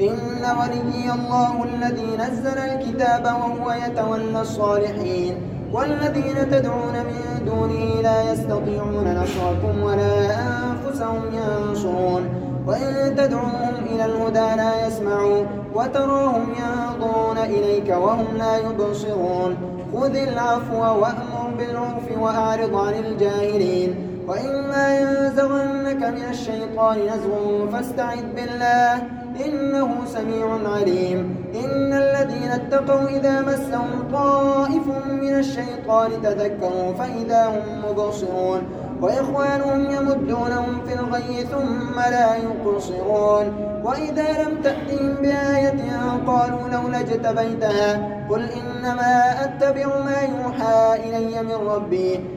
إن ولي الله الذي نزل الكتاب وهو يتولى الصالحين والذين تدعون من دونه لا يستطيعون نصركم ولا أنفسهم ينصرون. وإن تدعوهم إلى الهدى لا يسمعوا وتراهم ينظرون إليك وهم لا يبصرون. خذ العفو وأمر بالعرف وأعرض عن الجاهلين. وإما ينزغنك من الشيطان نزغ فاستعذ بالله. إنه سميع عليم. إن الذين اتقوا إذا مسهم طائف من الشيطان تذكروا فإذا هم مبصرون. وإخوانهم يمدونهم في الغي ثم لا يقصرون. وإذا لم تأتهم بآية قالوا لولا اجتبيتها قل إنما أتبع ما يوحى إلي من ربي.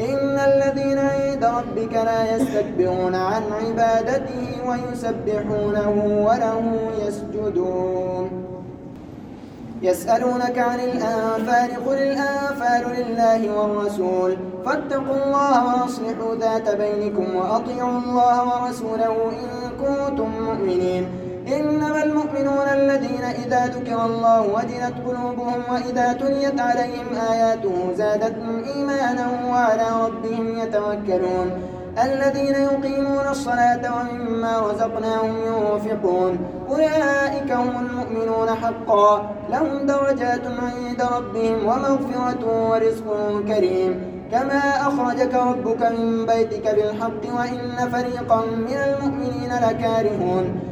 إن الذين عند ربك لا يستكبرون عن عبادته ويسبحونه وله يسجدون. يسألونك عن الأنفال قل الأنفال لله والرسول. فاتقوا الله وأصلحوا ذات بينكم وأطيعوا الله ورسوله إن كنتم مؤمنين. إنما المؤمنون الذين إذا ذكر الله وجلت قلوبهم وإذا تليت عليهم آياته زادتهم إيمانا وعلى ربهم يتوكلون. الذين يقيمون الصلاة ومما رزقناهم ينفقون. أولئك هم المؤمنون حقا. لهم درجات عند ربهم ومغفرة ورزق كريم. كما أخرجك ربك من بيتك بالحق وإن فريقا من المؤمنين لكارهون.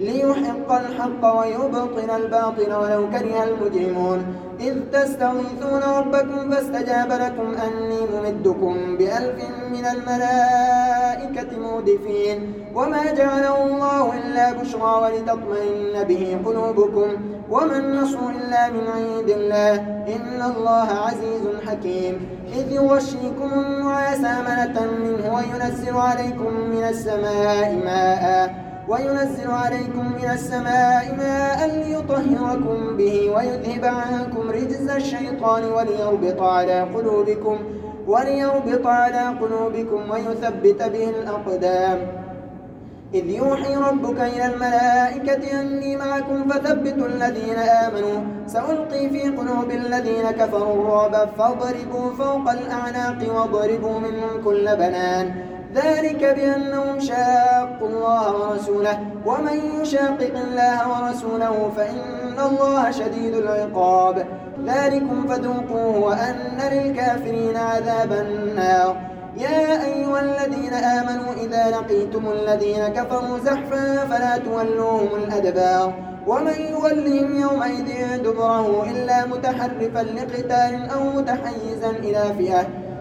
ليحق الحق ويبطل الباطل ولو كره المجرمون. إذ تستغيثون ربكم فاستجاب لكم أني ممدكم بألف من الملائكة مودفين. وما جعله الله إلا بشرى ولتطمئن به قلوبكم. وما النصر إلا من عند الله. إن الله عزيز حكيم. إذ يغشيكم النعاس أمنة منه وينزل عليكم من السماء ماءً. وينزل عليكم من السماء ماء ليطهركم به ويذهب عنكم رجز الشيطان وليربط على قلوبكم وليربط على قلوبكم ويثبت به الأقدام. إذ يوحي ربك إلى الملائكة أني معكم فثبتوا الذين آمنوا. سألقي في قلوب الذين كفروا الرعب فاضربوا فوق الأعناق واضربوا منهم كل بنان. ذلك بأنهم شاقوا الله ورسوله ومن يشاقق الله ورسوله فإن الله شديد العقاب. ذلكم فذوقوه وأن للكافرين عذاب النار. يا أيها الذين آمنوا إذا لقيتم الذين كفروا زحفا فلا تولوهم الأدبار. ومن يولهم يومئذ دبره إلا متحرفا لقتال أو متحيزا إلى فئة.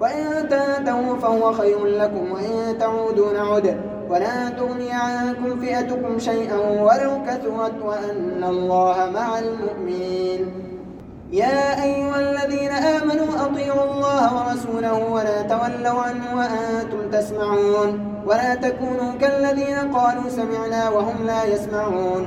وإن تنتهوا فهو خير لكم وإن تعودوا نعد ولا تغني عنكم فئتكم شيئا ولو كثرت وأن الله مع المؤمنين. يا أيها الذين آمنوا أطيعوا الله ورسوله ولا تولوا عنه وأنتم تسمعون. ولا تكونوا كالذين قالوا سمعنا وهم لا يسمعون.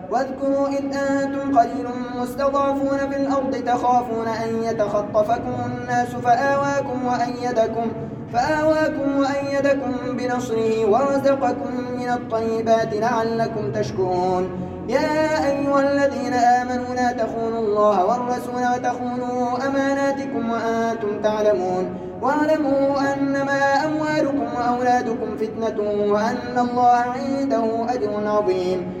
واذكروا إذ أنتم قليل مستضعفون في الأرض تخافون أن يتخطفكم الناس فآواكم وأيدكم فآواكم وأيدكم بنصره ورزقكم من الطيبات لعلكم تشكرون. يا أيها الذين آمنوا لا تخونوا الله والرسول وتخونوا أماناتكم وأنتم تعلمون. واعلموا أنما أموالكم وأولادكم فتنة وأن الله عنده أجر عظيم.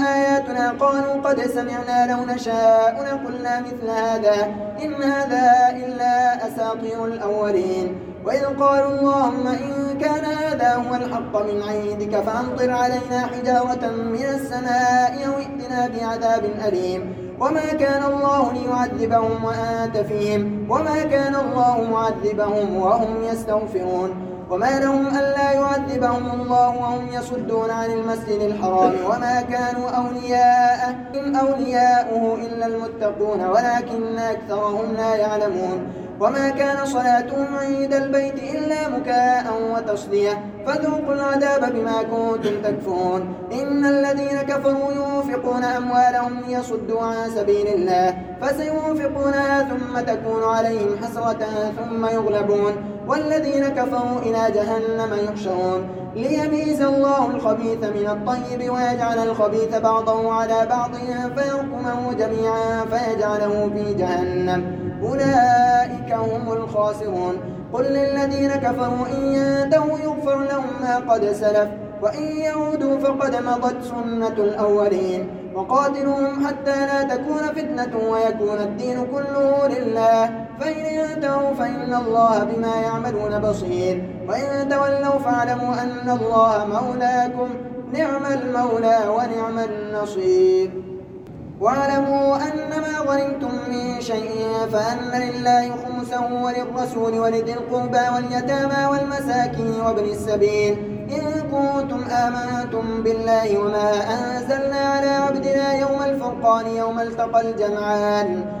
آياتنا قالوا قد سمعنا لو نشاء لقلنا مثل هذا إن هذا إلا أساطير الأولين. وإذ قالوا اللهم إن كان هذا هو الحق من عندك فأمطر علينا حجارة من السماء أو ائتنا بعذاب أليم. وما كان الله ليعذبهم وأنت فيهم. وما كان الله معذبهم وهم يستغفرون. وما لهم ألا يعذبهم الله وهم يصدون عن المسجد الحرام وما كانوا أولياءه إن أولياؤه إلا المتقون ولكن أكثرهم لا يعلمون وما كان صلاتهم عند البيت إلا مكاء وتصدية فذوقوا العذاب بما كنتم تكفرون إن الذين كفروا ينفقون أموالهم ليصدوا عن سبيل الله فسينفقونها ثم تكون عليهم حسرة ثم يغلبون والذين كفروا إلى جهنم يحشرون. ليميز الله الخبيث من الطيب ويجعل الخبيث بعضه على بعض فيركمه جميعا فيجعله في جهنم. أولئك هم الخاسرون. قل للذين كفروا إن ينتهوا يغفر لهم ما قد سلف وإن يعودوا فقد مضت سنة الأولين. وقاتلوهم حتى لا تكون فتنة ويكون الدين كله لله. فإن ينتهوا فإن الله بما يعملون بصير. وإن تولوا فاعلموا أن الله مولاكم. نعم المولى ونعم النصير. واعلموا أن ما غنمتم من شيء فأن لله خمسه وللرسول ولذي القربى واليتامى والمساكين وابن السبيل. إن كنتم آمنتم بالله وما أنزلنا على عبدنا يوم الفرقان يوم التقى الجمعان.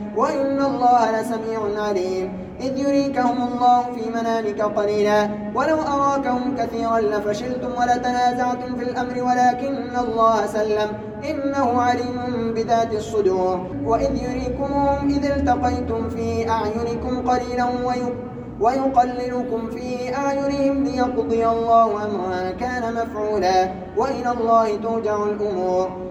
وإن الله لسميع عليم. إذ يريكهم الله في منامك قليلا. ولو أراكهم كثيرا لفشلتم ولتنازعتم في الأمر ولكن الله سلم. إنه عليم بذات الصدور. وإذ يريكمهم إذ التقيتم في أعينكم قليلا ويقللكم في أعينهم ليقضي الله أمرا كان مفعولا. وإلى الله ترجع الأمور.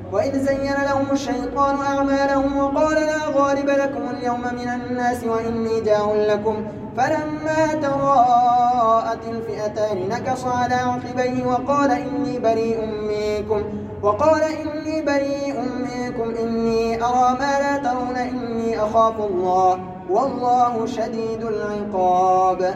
وإذ زين لهم الشيطان أعمالهم وقال لا غالب لكم اليوم من الناس وإني جار لكم. فلما تراءت الفئتان نكص على عقبيه وقال إني بريء منكم. وقال إني بريء منكم. إني أرى ما لا ترون إني أخاف الله. والله شديد العقاب.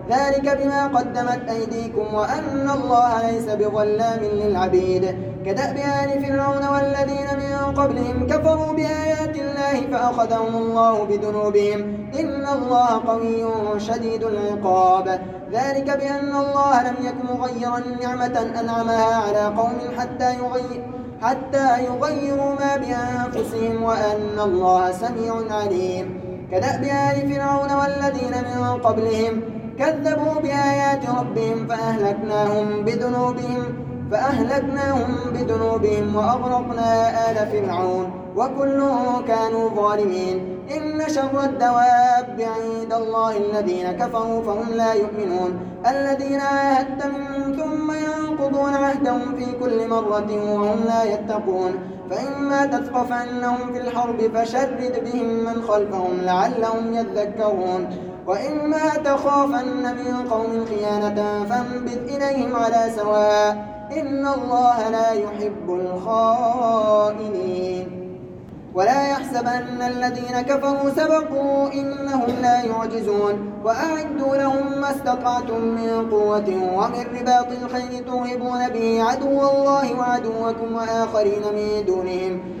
ذلك بما قدمت أيديكم وأن الله ليس بظلام للعبيد. كدأب آل فرعون والذين من قبلهم كفروا بآيات الله فأخذهم الله بذنوبهم. إن الله قوي شديد العقاب. ذلك بأن الله لم يكن مغيرا نعمة أنعمها على قوم حتى يغير حتى يغيروا ما بأنفسهم وأن الله سميع عليم. كدأب آل فرعون والذين من قبلهم كذبوا بآيات ربهم فأهلكناهم بذنوبهم فأهلكناهم بذنوبهم وأغرقنا آل فرعون وكل كانوا ظالمين إن شر الدواب عند الله الذين كفروا فهم لا يؤمنون الذين عاهدت منهم ثم ينقضون عهدهم في كل مرة وهم لا يتقون فإما تثقفنهم في الحرب فشرد بهم من خلفهم لعلهم يذكرون وإما تخافن من قوم خيانة فانبذ إليهم على سواء إن الله لا يحب الخائنين. ولا يحسبن الذين كفروا سبقوا إنهم لا يعجزون. وأعدوا لهم ما استطعتم من قوة ومن رباط الخير توهبون به عدو الله وعدوكم وآخرين من دونهم.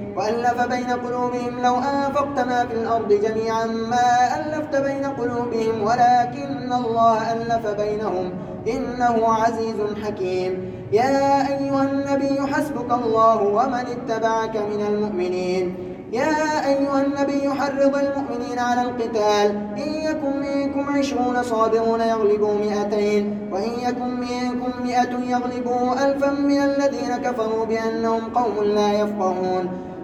وألف بين قلوبهم لو أنفقت ما في الأرض جميعا ما ألفت بين قلوبهم ولكن الله ألف بينهم. إنه عزيز حكيم. يا أيها النبي حسبك الله ومن اتبعك من المؤمنين. يا أيها النبي حرض المؤمنين على القتال. إن يكن منكم عشرون صابرون يغلبوا مئتين وإن يكن منكم مئة يغلبوا ألفا من الذين كفروا بأنهم قوم لا يفقهون.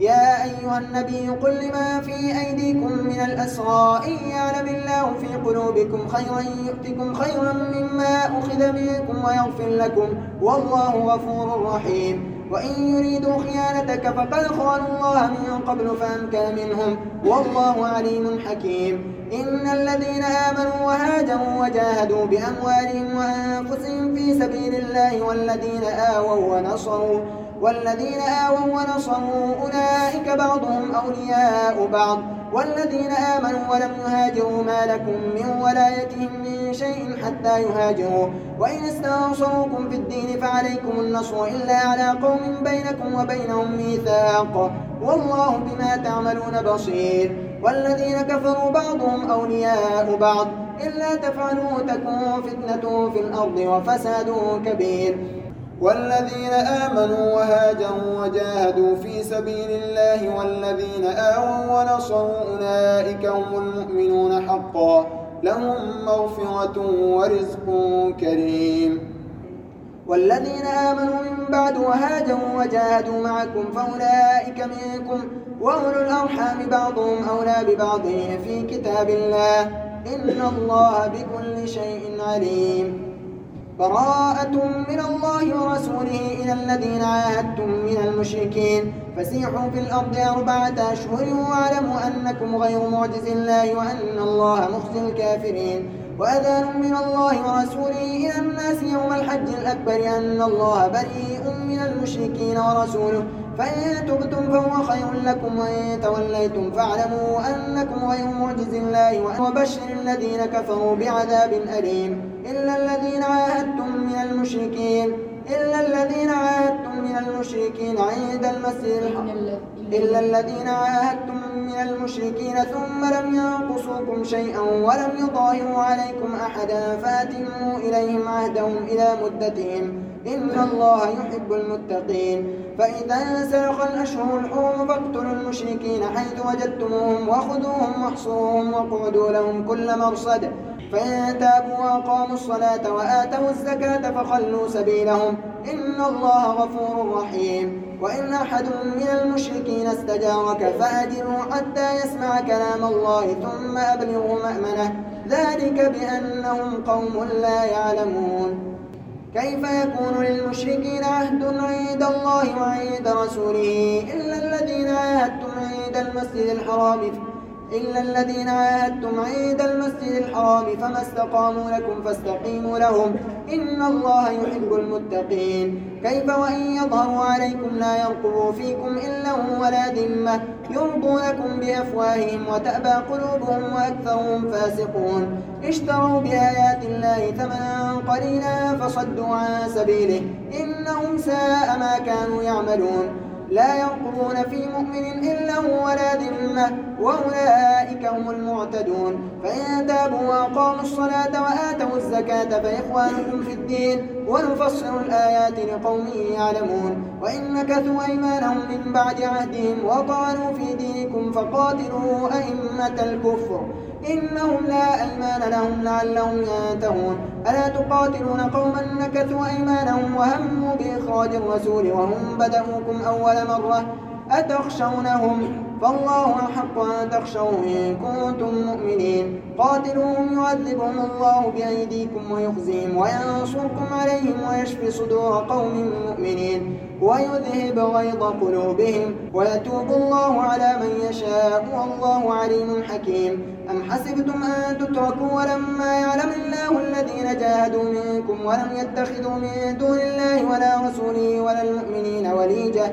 يا أيها النبي قل لما في أيديكم من الأسرى إن يعلم الله في قلوبكم خيرا يؤتكم خيرا مما أخذ منكم ويغفر لكم والله غفور رحيم. وإن يريدوا خيانتك فقد خانوا الله من قبل فأمكن منهم والله عليم حكيم. إن الذين آمنوا وهاجروا وجاهدوا بأموالهم وأنفسهم في سبيل الله والذين آووا ونصروا والذين آووا ونصروا أولئك بعضهم أولياء بعض. والذين آمنوا ولم يهاجروا ما لكم من ولايتهم من شيء حتى يهاجروا. وإن استنصروكم في الدين فعليكم النصر إلا على قوم بينكم وبينهم ميثاق. والله بما تعملون بصير. والذين كفروا بعضهم أولياء بعض. إلا تفعلوا تكون فتنة في الأرض وفساد كبير. والذين آمنوا وهاجروا وجاهدوا في سبيل الله والذين آووا ونصروا أولئك هم المؤمنون حقا. لهم مغفرة ورزق كريم. والذين آمنوا من بعد وهاجروا وجاهدوا معكم فأولئك منكم وأولو الأرحام بعضهم أولى ببعض في كتاب الله. إن الله بكل شيء عليم. براءة من الله ورسوله إلى الذين عاهدتم من المشركين. فسيحوا في الأرض أربعة أشهر واعلموا أنكم غير معجز الله وأن الله مخزي الكافرين. وأذان من الله ورسوله إلى الناس يوم الحج الأكبر أن الله بريء من المشركين ورسوله. فإن تبتم فهو خير لكم وإن توليتم فاعلموا أنكم غير معجز الله وبشر الذين كفروا بعذاب أليم. إلا الذين عاهدتم من المشركين إلا الذين عاهدتم من المشركين المسجد الحرام إلا الذين عاهدتم من المشركين ثم لم ينقصوكم شيئا ولم يظاهروا عليكم أحدا فأتموا إليهم عهدهم إلى مدتهم. إن الله يحب المتقين. فإذا سلخ الأشهر الحرم فاقتلوا المشركين حيث وجدتموهم وخذوهم واحصروهم واقعدوا لهم كل مرصد. فإن تابوا وأقاموا الصلاة وآتوا الزكاة فخلوا سبيلهم. إن الله غفور رحيم. وإن أحد من المشركين استجارك فأجروا حتى يسمع كلام الله ثم أبلغوا مأمنه. ذلك بأنهم قوم لا يعلمون. كيف يكون للمشركين عهد عند الله وعند رسوله إلا الذين عاهدتم عند المسجد الحرام؟ إلا الذين عاهدتم عند المسجد الحرام فما استقاموا لكم فاستقيموا لهم إن الله يحب المتقين كيف وإن يظهروا عليكم لا يرقبوا فيكم إلا ولا ذمة يرضونكم بأفواههم وتأبى قلوبهم وأكثرهم فاسقون اشتروا بآيات الله ثمنا قليلا فصدوا عن سبيله إنهم ساء ما كانوا يعملون لا يرقبون في مؤمن إلا ولا ذمة وأولئك هم المعتدون. فإن تابوا وأقاموا الصلاة وآتوا الزكاة فإخوانكم في الدين ونفصل الآيات لقوم يعلمون. وإن نكثوا أيمانهم من بعد عهدهم وطعنوا في دينكم فقاتلوا أئمة الكفر. إنهم لا أيمان لهم لعلهم ينتهون. ألا تقاتلون قوما نكثوا أيمانهم وهموا بإخراج الرسول وهم بدأوكم أول مرة أتخشونهم؟ فالله أحق أن تخشوا إن كنتم مؤمنين. قاتلوهم يعذبهم الله بأيديكم ويخزيهم وينصركم عليهم ويشفي صدور قوم مؤمنين. ويذهب غيظ قلوبهم ويتوب الله على من يشاء. والله عليم حكيم. أم حسبتم أن تتركوا ولما يعلم الله الذين جاهدوا منكم ولم يتخذوا من دون الله ولا رسوله ولا المؤمنين وليجة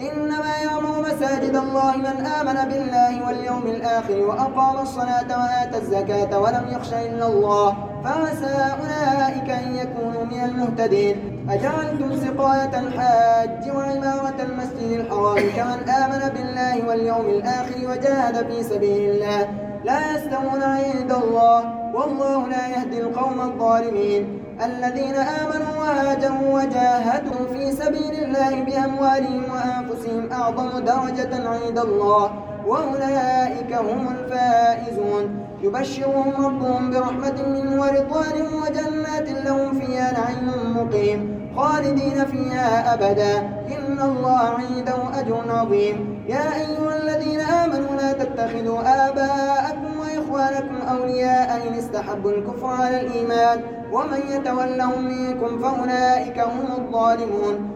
إنما يعمر مساجد الله من آمن بالله واليوم الآخر وأقام الصلاة وآتى الزكاة ولم يخش إلا الله فعسى أولئك أن يكونوا من المهتدين. أجعلتم سقاية الحاج وعمارة المسجد الحرام كمن آمن بالله واليوم الآخر وجاهد في سبيل الله. لا يستوون عند الله والله لا يهدي القوم الظالمين. الذين آمنوا وهاجروا وجاهدوا في سبيل الله بأموالهم وأنفسهم أعظم درجة عند الله وأولئك هم الفائزون. يبشرهم ربهم برحمة منه ورضوان وجنات لهم فيها نعيم مقيم خالدين فيها أبدا. إن الله عنده أجر عظيم. يا أيها الذين آمنوا لا تتخذوا آباءكم وإخوانكم أولياء إن استحبوا الكفر على الإيمان ومن يتولهم منكم فأولئك هم الظالمون.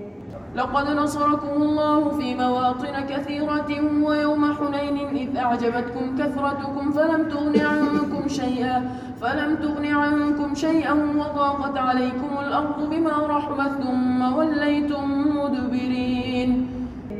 لقد نصركم الله في مواطن كثيرة ويوم حنين إذ أعجبتكم كثرتكم فلم تغن عنكم شيئا فلم تغن عنكم شيئا وضاقت عليكم الأرض بما رحمت ثم وليتم مدبرين.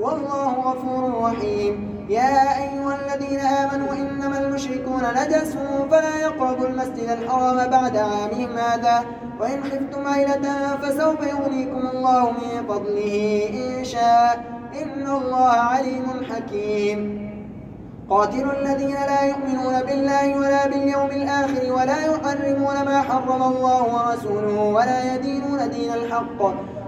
والله غفور رحيم. يا أيها الذين آمنوا إنما المشركون نجس فلا يقربوا المسجد الحرام بعد عامهم هذا. وإن خفتم عيلة فسوف يغنيكم الله من فضله إن شاء. إن الله عليم حكيم. قاتلوا الذين لا يؤمنون بالله ولا باليوم الآخر ولا يحرمون ما حرم الله ورسوله ولا يدينون دين الحق.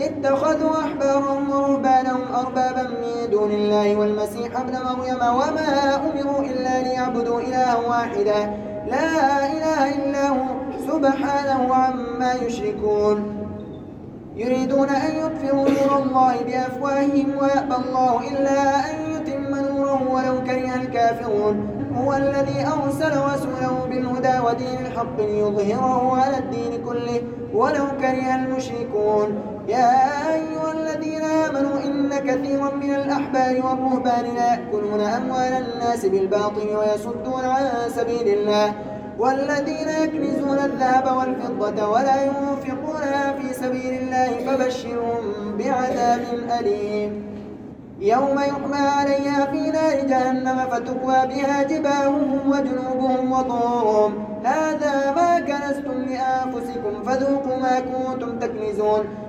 اتخذوا أحبارهم ورهبانهم أربابا من دون الله والمسيح ابن مريم وما أمروا إلا ليعبدوا إلها واحدا. لا إله إلا هو. سبحانه عما يشركون. يريدون أن يطفئوا نور الله بأفواههم ويأبى الله إلا أن يتم نوره ولو كره الكافرون. هو الذي أرسل رسوله بالهدى ودين الحق ليظهره على الدين كله ولو كره المشركون. يا أيها الذين آمنوا إن كثيرا من الأحبار والرهبان لا يأكلون أموال الناس بالباطل ويصدون عن سبيل الله والذين يكنزون الذهب والفضة ولا ينفقونها في سبيل الله فبشرهم بعذاب أليم. يوم يحمى عليها في نار جهنم فتقوى بها جباههم وجنوبهم وظهورهم هذا ما كنستم لأنفسكم فذوقوا ما كنتم تكنزون.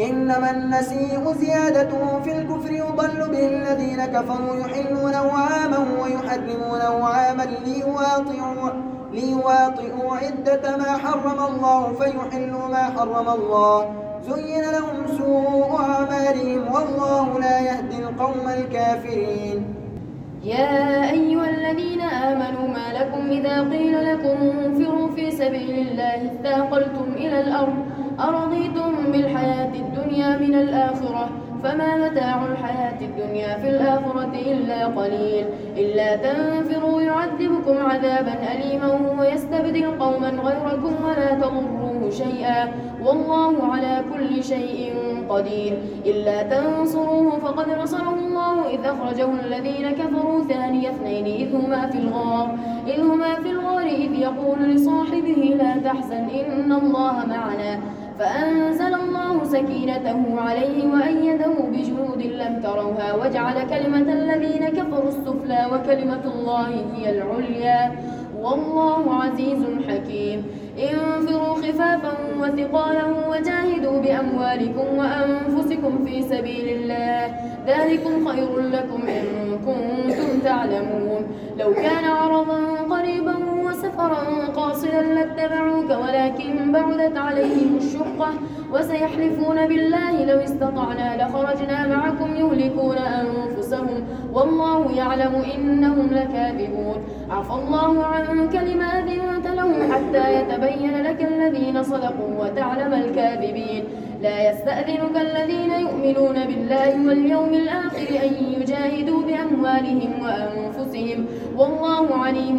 إنما النسيء زيادة في الكفر يضل به الذين كفروا يحلونه عاما ويحرمونه عاما ليواطئوا, ليواطئوا عدة ما حرم الله فيحلوا ما حرم الله. زين لهم سوء أعمالهم والله لا يهدي القوم الكافرين. يا أيها الذين آمنوا ما لكم إذا قيل لكم انفروا في سبيل الله اثاقلتم إلى الأرض أرضيتم بالحياة الدنيا من الآخرة؟ فما متاع الحياة الدنيا في الآخرة إلا قليل. إلا تنفروا يعذبكم عذابا أليما ويستبدل قوما غيركم ولا تضروه شيئا. والله على كل شيء قدير. إلا تنصروه فقد نصره الله إذ أخرجه الذين كفروا ثاني اثنين إذ هما في الغار. إذ هما في الغار إذ يقول لصاحبه لا تحزن إن الله معنا. فأنزل الله سكينته عليه وأيده بجنود لم تروها وجعل كلمة الذين كفروا السفلى وكلمة الله هي العليا. والله عزيز حكيم. انفروا خفافا وثقالا وجاهدوا بأموالكم وأنفسكم في سبيل الله. ذلكم خير لكم إن كنتم تعلمون. لو كان عرضا قريبا وسفرا قاصدا لاتبعوك ولكن بعدت عليهم الشقة وسيحلفون بالله لو استطعنا لخرجنا معكم يهلكون أنفسهم والله يعلم إنهم لكاذبون. عفى الله عنك لما أذنت لهم حتى يتبين لك الذين صدقوا وتعلم الكاذبين. لا يستأذنك الذين يؤمنون بالله واليوم الآخر أن يجاهدوا بأموالهم وأنفسهم. والله عليم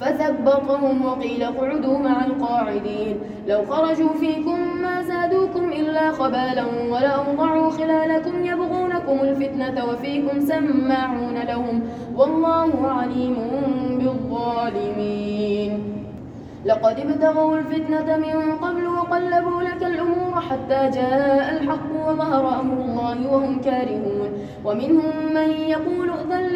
فثبطهم وقيل اقعدوا مع القاعدين. لو خرجوا فيكم ما زادوكم إلا خبالا ولأوضعوا خلالكم يبغونكم الفتنة وفيكم سماعون لهم. والله عليم بالظالمين. لقد ابتغوا الفتنة من قبل وقلبوا لك الأمور حتى جاء الحق وظهر أمر الله وهم كارهون. ومنهم من يقول ائذن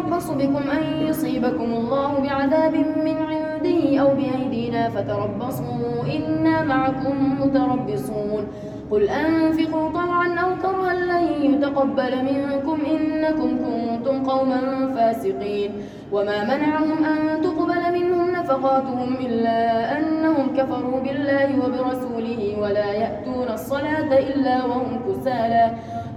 نتربص بكم أن يصيبكم الله بعذاب من عنده أو بأيدينا فتربصوا إنا معكم متربصون. قل أنفقوا طوعا أو كرها لن يتقبل منكم إنكم كنتم قوما فاسقين. وما منعهم أن تقبل منهم نفقاتهم إلا أنهم كفروا بالله وبرسوله ولا يأتون الصلاة إلا وهم كسالى.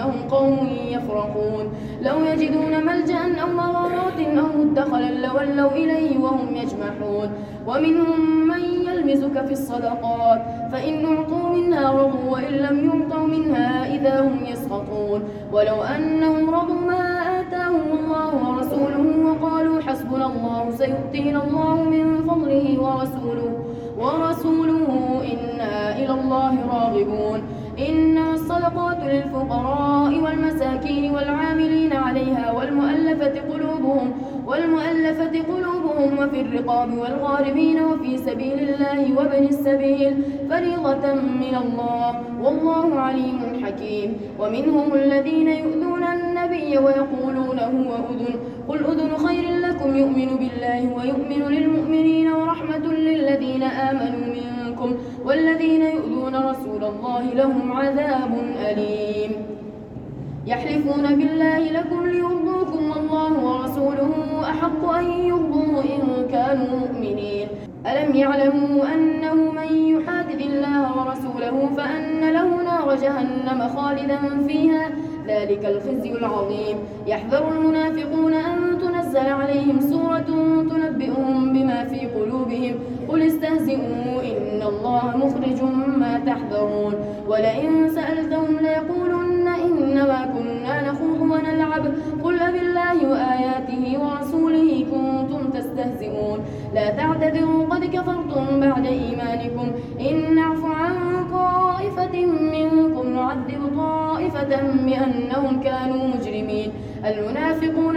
ولكنهم قوم يفرقون لو يجدون ملجأ أو مغارات أو مدخلا لولوا إليه وهم يجمحون. ومنهم من يلمزك في الصدقات فإن أعطوا منها رضوا وإن لم يعطوا منها إذا هم يسقطون ولو أنهم رضوا ما آتاهم الله ورسوله وقالوا حسبنا الله سيؤتينا الله من فضله ورسوله ورسوله إنا إلى الله راغبون. إنما الصدقات للفقراء والمساكين والعاملين عليها والمؤلفة قلوبهم والمؤلفة قلوبهم وفي الرقاب والغاربين وفي سبيل الله وابن السبيل فريضة من الله والله عليم حكيم. ومنهم الذين يؤذون النبي ويقولون هو أذن قل أذن خير لكم يؤمن بالله ويؤمن للمؤمنين ورحمة للذين آمنوا منكم والذين يؤذون رسول الله لهم عذاب أليم. يحلفون بالله لكم ليرضوكم والله ورسوله أحق أن يرضوه إن كانوا مؤمنين. ألم يعلموا أنه من يحادث الله ورسوله فأن له نار جهنم خالدا فيها ذلك الخزي العظيم. يحذر المنافقون أن تنزل عليهم سورة تنبئهم بما في قلوبهم. قل استهزئوا إن الله مخرج ما تحذرون. ولئن سألتهم ليقولن إنما كنا نخوض ونلعب. قل بالله وآياته ورسوله كنتم تستهزئون. لا تعتذروا قد كفرتم بعد إيمانكم. إن نعفو عن طائفة منكم نعذب طائفة بأنهم كانوا مجرمين. المنافقون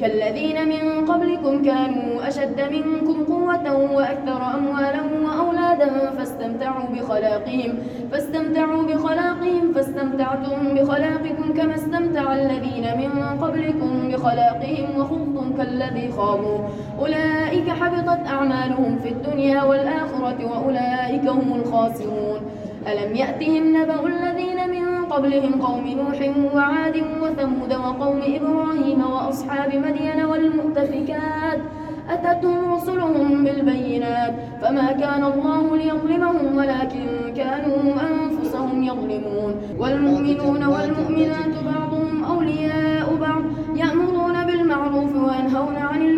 كالذين من قبلكم كانوا أشد منكم قوة وأكثر أموالا وأولادا فاستمتعوا بخلاقهم فاستمتعوا بخلاقهم فاستمتعتم بخلاقكم كما استمتع الذين من قبلكم بخلاقهم وخضتم كالذي خاضوا. أولئك حبطت أعمالهم في الدنيا والآخرة وأولئك هم الخاسرون. ألم يأتهم نبأ الذين قبلهم قوم نوح وعاد وثمود وقوم إبراهيم وأصحاب مدين والمؤتفكات. أتتهم رسلهم بالبينات. فما كان الله ليظلمهم ولكن كانوا أنفسهم يظلمون. والمؤمنون والمؤمنات بعضهم أولياء بعض يأمرون بالمعروف وينهون عن المنكر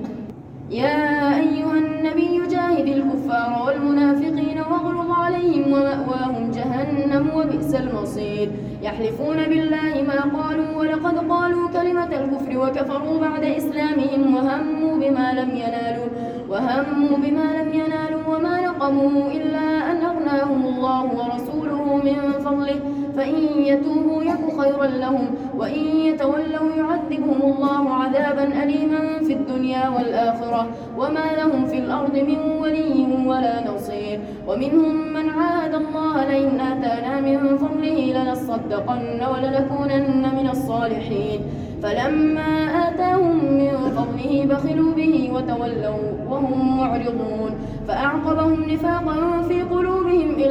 يا أيها النبي جاهد الكفار والمنافقين واغلظ عليهم ومأواهم جهنم وبئس المصير. يحلفون بالله ما قالوا ولقد قالوا كلمة الكفر وكفروا بعد إسلامهم وهموا بما لم ينالوا وهموا بما لم ينالوا وما نقموا إلا أن أغناهم الله ورسوله من فضله. فإن يتوبوا يك خيرا لهم وإن يتولوا يعذبهم الله عذابا أليما في الدنيا والآخرة. وما لهم في الأرض من ولي ولا نصير. ومنهم من عاد الله لئن آتانا من فضله لنصدقن ولنكونن من الصالحين. فلما آتاهم من فضله بخلوا به وتولوا وهم معرضون. فأعقبهم نفاقا في قلوبهم إلى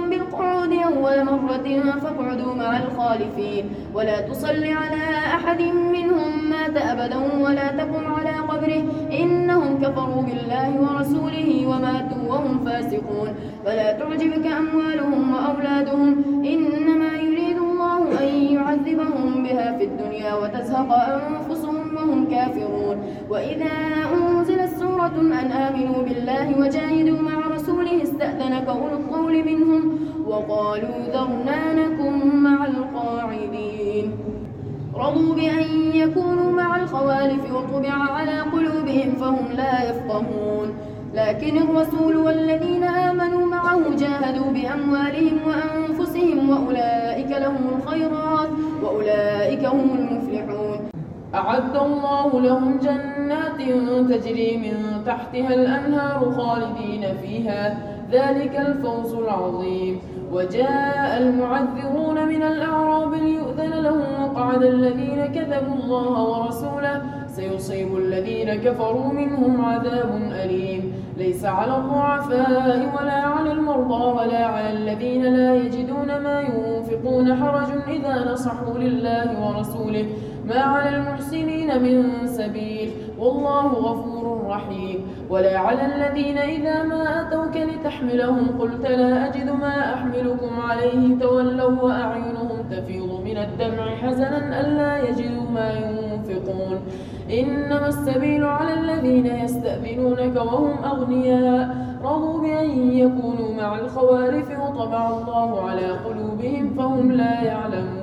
بالقعود أول مرة فاقعدوا مع الخالفين. ولا تصل على أحد منهم مات أبدا ولا تقم على قبره. إنهم كفروا بالله ورسوله وماتوا وهم فاسقون. فلا تعجبك أموالهم وأولادهم. إنما يريد الله أن يعذبهم بها في الدنيا وتزهق أنفسهم وهم كافرون. وإذا أنزلت سورة أن آمنوا بالله وجاهدوا مع رسوله استأذنك أولو الطول منهم. وقالوا ذرنا نكن مع القاعدين. رضوا بأن يكونوا مع الخوالف وطبع على قلوبهم فهم لا يفقهون. لكن الرسول والذين آمنوا معه جاهدوا بأموالهم وأنفسهم وأولئك لهم الخيرات وأولئك هم المفلحون. أعد الله لهم جنات تجري من تحتها الأنهار خالدين فيها. ذلك الفوز العظيم. وجاء المعذرون من الأعراب ليؤذن لهم وقعد الذين كذبوا الله ورسوله. سيصيب الذين كفروا منهم عذاب أليم. ليس على الضعفاء ولا على المرضى ولا على الذين لا يجدون ما ينفقون حرج إذا نصحوا لله ورسوله. ما على المحسنين من سبيل. والله غفور رحيم ولا على الذين إذا ما أتوك لتحملهم قلت لا أجد ما أحملكم عليه. تولوا وأعينهم تفيض من الدمع حزنا ألا يجدوا ما ينفقون. إنما السبيل على الذين يستأذنونك وهم أغنياء. رضوا بأن يكونوا مع الخوالف وطبع الله على قلوبهم فهم لا يعلمون.